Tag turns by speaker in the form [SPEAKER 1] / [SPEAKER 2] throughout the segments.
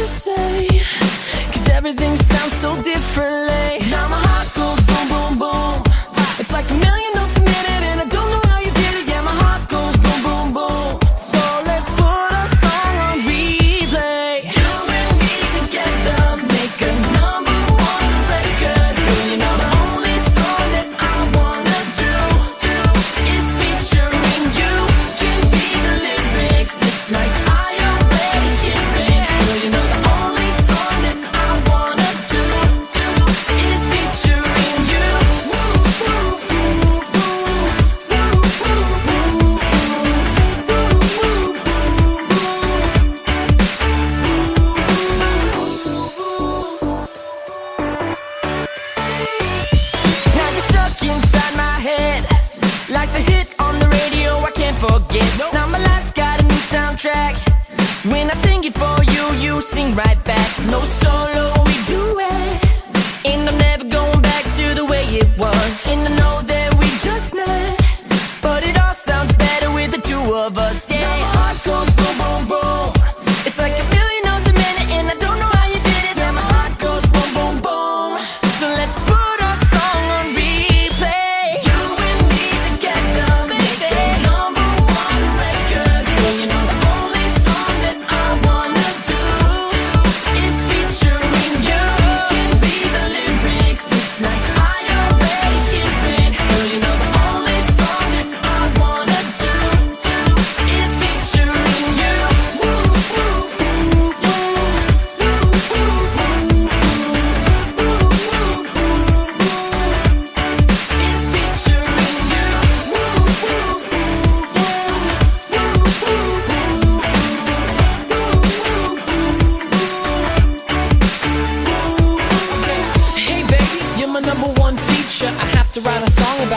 [SPEAKER 1] to say. Cause everything sounds so differently. Now my heart stuck inside my head. Like the hit on the radio I can't forget. Now my life's got a new soundtrack. When I sing it for you, you sing right back. No solo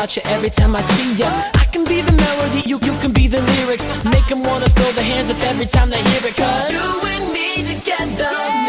[SPEAKER 1] about you every time I see ya. I can be the melody, you, you can be the lyrics. Make them wanna throw their hands up every time they hear it Cause you and me together.